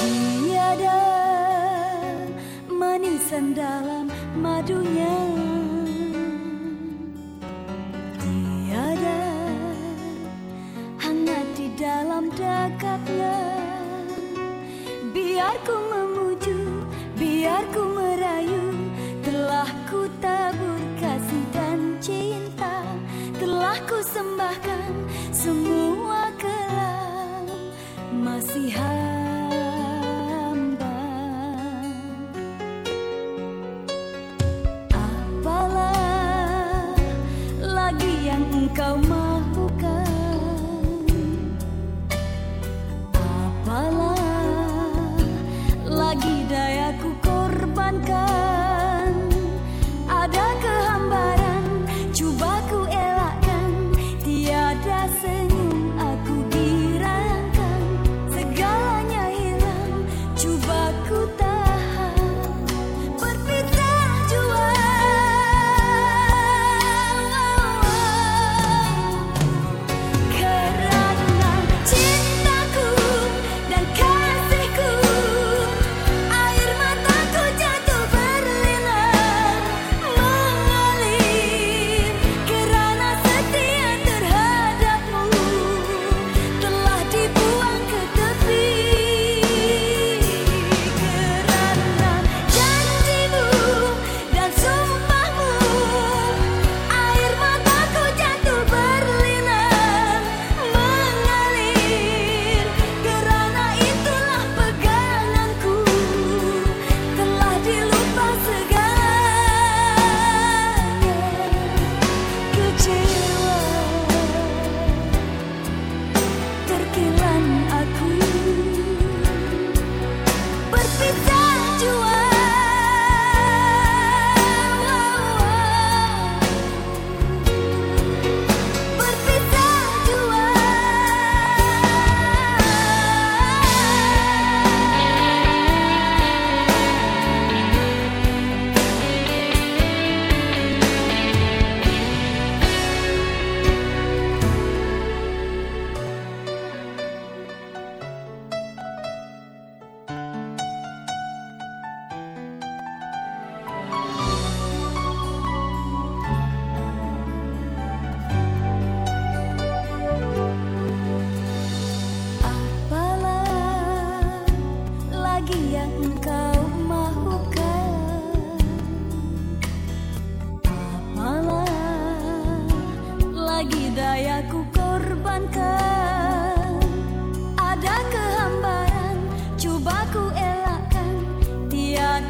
Tiada manisan dalam madunya. Tiada hangat di dalam dekapnya Biar ku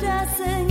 Dancing.